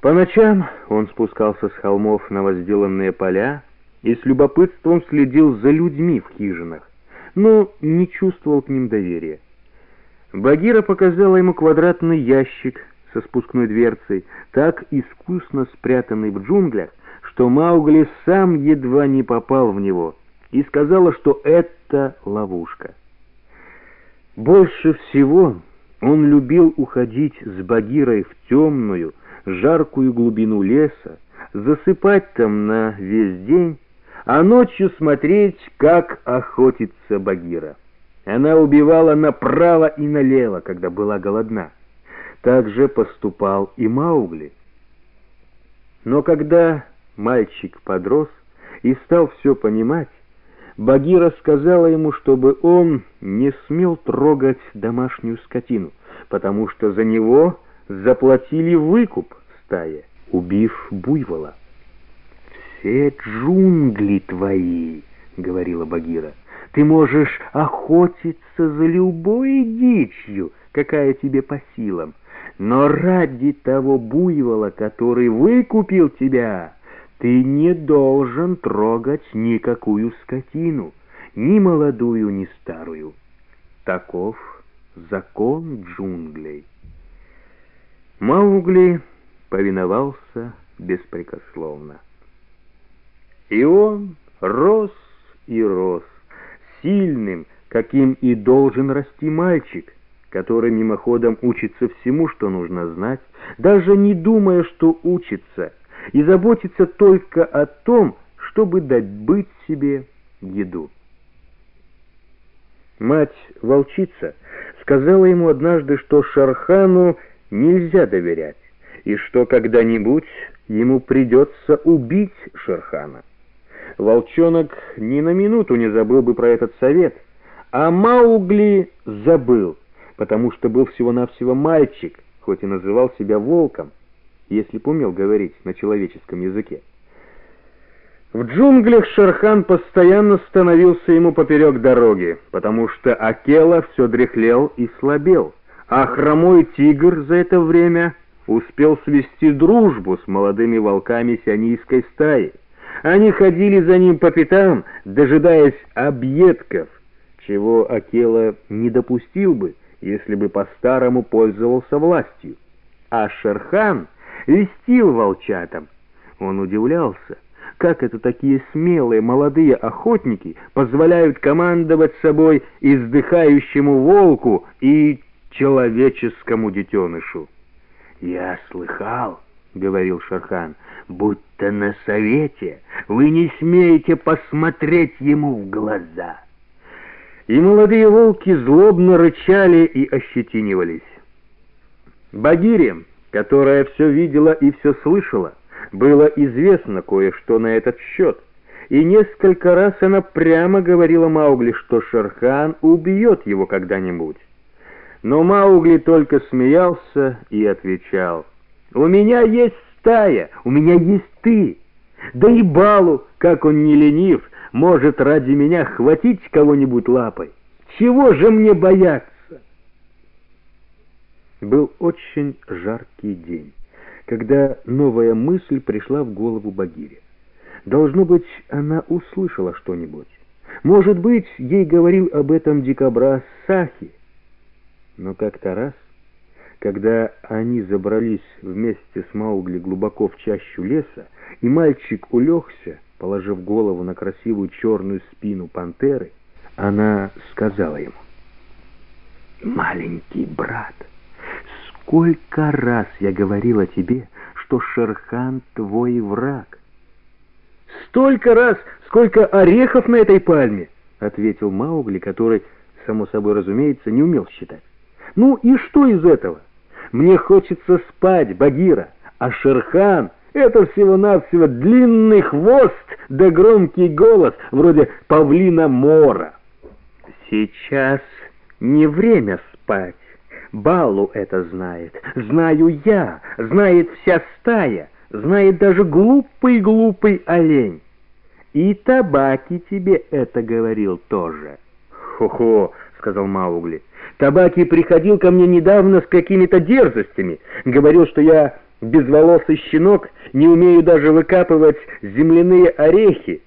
По ночам он спускался с холмов на возделанные поля и с любопытством следил за людьми в хижинах, но не чувствовал к ним доверия. Багира показала ему квадратный ящик со спускной дверцей, так искусно спрятанный в джунглях, что Маугли сам едва не попал в него, и сказала, что это ловушка. Больше всего он любил уходить с Багирой в темную, жаркую глубину леса, засыпать там на весь день, а ночью смотреть, как охотится Багира. Она убивала направо и налево, когда была голодна. Так же поступал и Маугли. Но когда мальчик подрос и стал все понимать, Багира сказала ему, чтобы он не смел трогать домашнюю скотину, потому что за него заплатили выкуп стае, убив буйвола. «Все джунгли твои», — говорила Багира, — «ты можешь охотиться за любой дичью, какая тебе по силам, но ради того буйвола, который выкупил тебя...» Ты не должен трогать никакую скотину, ни молодую, ни старую. Таков закон джунглей. Маугли повиновался беспрекословно. И он рос и рос, сильным, каким и должен расти мальчик, который мимоходом учится всему, что нужно знать, даже не думая, что учится — и заботится только о том, чтобы добыть себе еду. Мать-волчица сказала ему однажды, что Шархану нельзя доверять, и что когда-нибудь ему придется убить Шерхана. Волчонок ни на минуту не забыл бы про этот совет, а Маугли забыл, потому что был всего-навсего мальчик, хоть и называл себя волком если б умел говорить на человеческом языке. В джунглях Шерхан постоянно становился ему поперек дороги, потому что Акела все дряхлел и слабел, а хромой тигр за это время успел свести дружбу с молодыми волками сионийской стаи. Они ходили за ним по пятам, дожидаясь объедков, чего Акела не допустил бы, если бы по-старому пользовался властью. А Шерхан — льстил волчатам. Он удивлялся, как это такие смелые молодые охотники позволяют командовать собой издыхающему волку и человеческому детенышу. «Я слыхал», — говорил Шархан, — «будто на совете вы не смеете посмотреть ему в глаза». И молодые волки злобно рычали и ощетинивались. Багире которая все видела и все слышала, было известно кое-что на этот счет, и несколько раз она прямо говорила Маугли, что Шерхан убьет его когда-нибудь. Но Маугли только смеялся и отвечал, «У меня есть стая, у меня есть ты, да и Балу, как он не ленив, может ради меня хватить кого-нибудь лапой. Чего же мне бояться?» Был очень жаркий день, когда новая мысль пришла в голову Багире. Должно быть, она услышала что-нибудь. Может быть, ей говорил об этом дикобраз Сахи. Но как-то раз, когда они забрались вместе с Маугли глубоко в чащу леса, и мальчик улегся, положив голову на красивую черную спину пантеры, она сказала ему, «Маленький брат». Сколько раз я говорила тебе, что Шерхан твой враг? Столько раз, сколько орехов на этой пальме, ответил Маугли, который, само собой разумеется, не умел считать. Ну и что из этого? Мне хочется спать, Багира, а Шерхан — это всего-навсего длинный хвост да громкий голос, вроде павлина Мора. Сейчас не время спать. Балу это знает, знаю я, знает вся стая, знает даже глупый-глупый олень. И табаки тебе это говорил тоже. «Хо-хо», — сказал Маугли, — Табаки приходил ко мне недавно с какими-то дерзостями, говорил, что я безволосый щенок, не умею даже выкапывать земляные орехи,